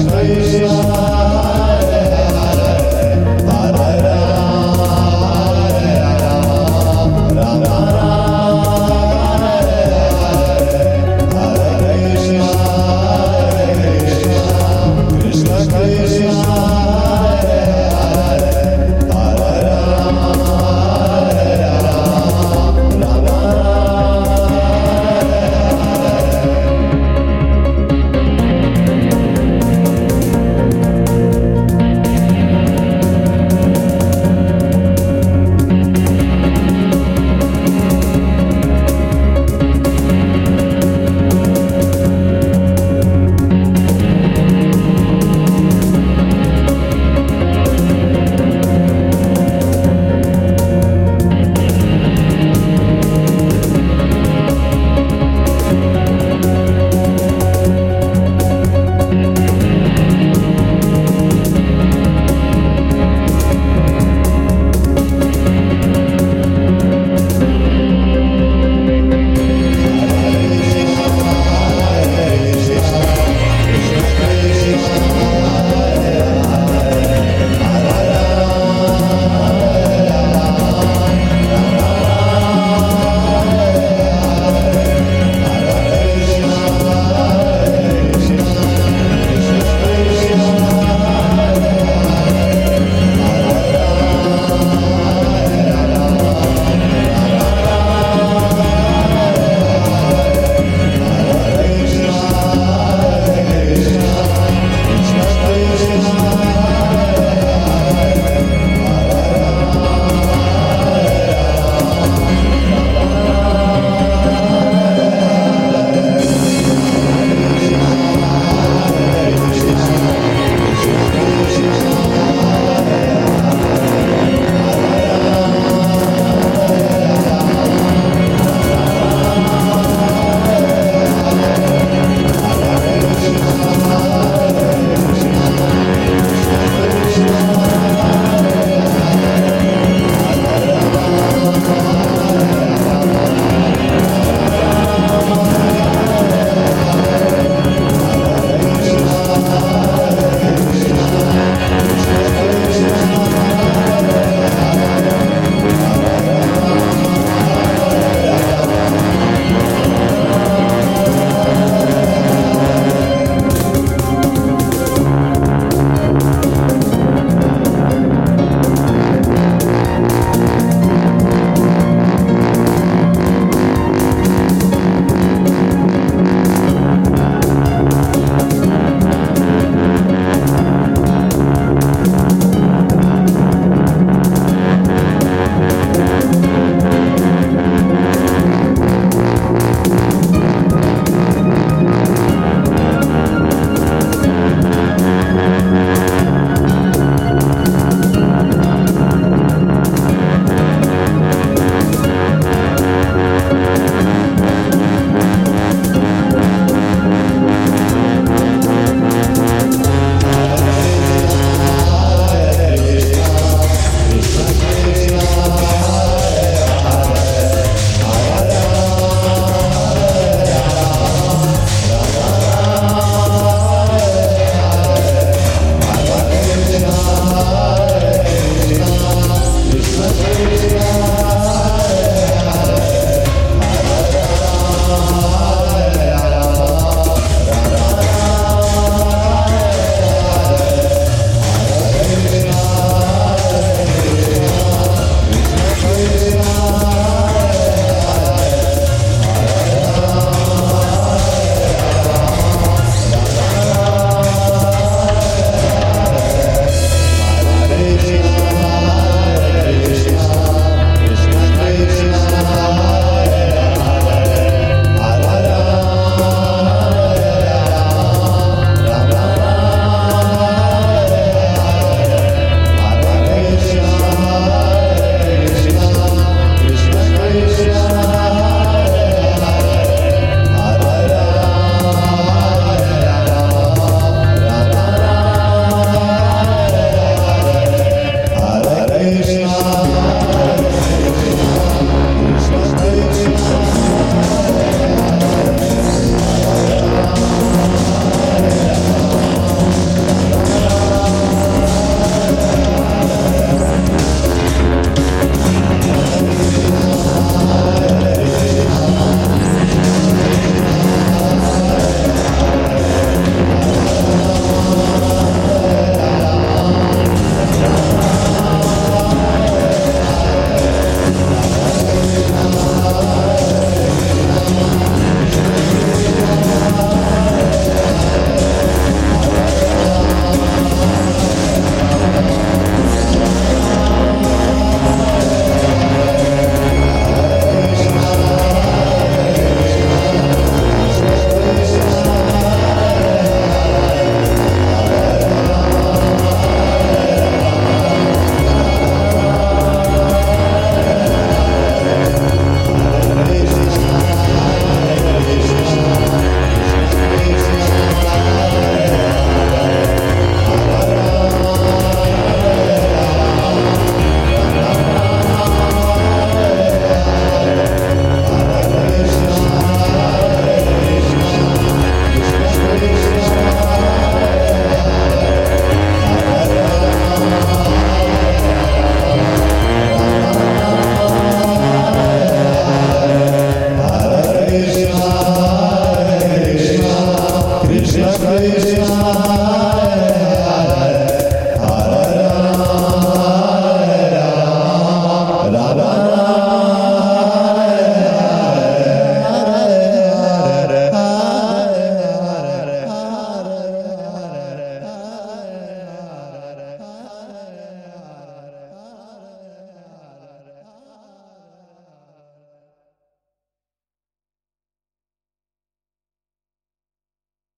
estranhos.